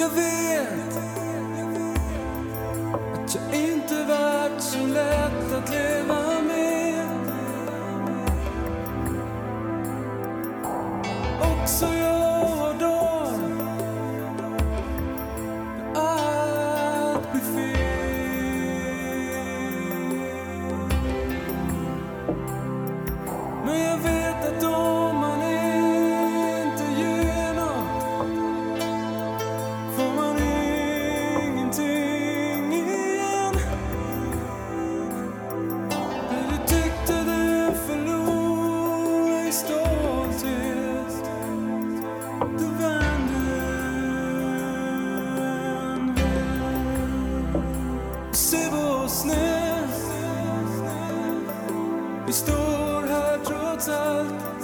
Jag vet att jag inte varit så lätt att leva med. Också jag står här trots allt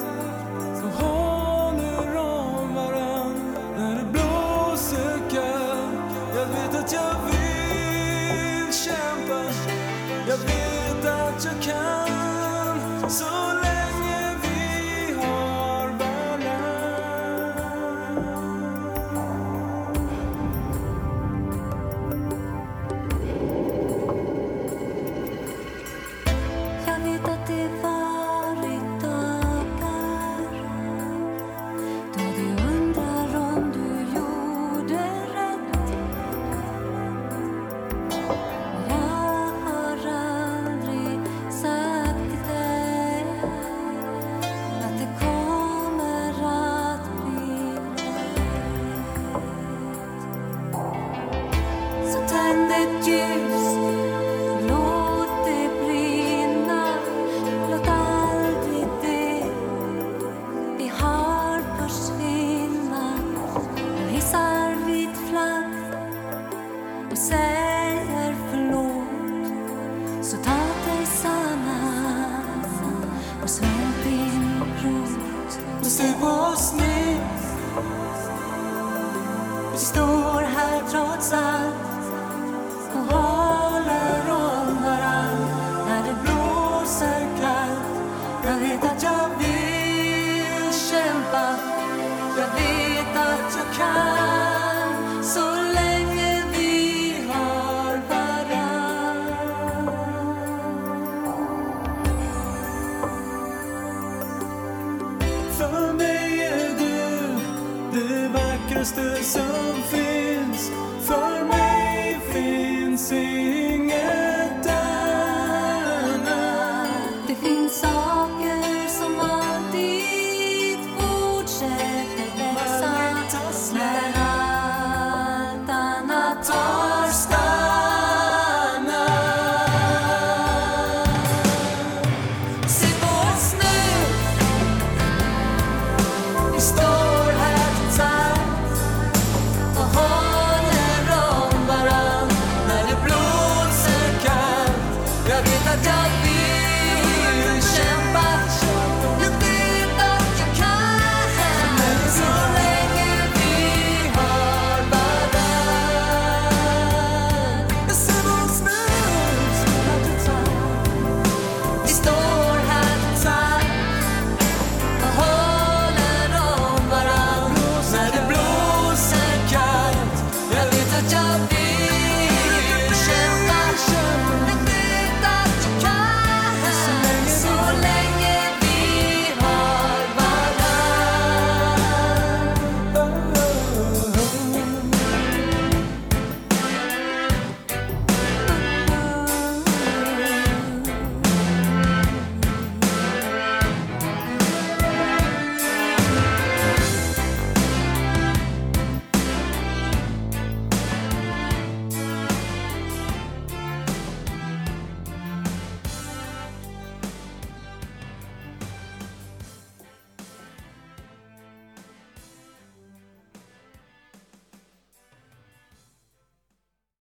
och håller om varann när det blåser kallt. Jag vet att jag vill kämpa, jag vet att jag kan. Så Turn the juice. Just det som för me finns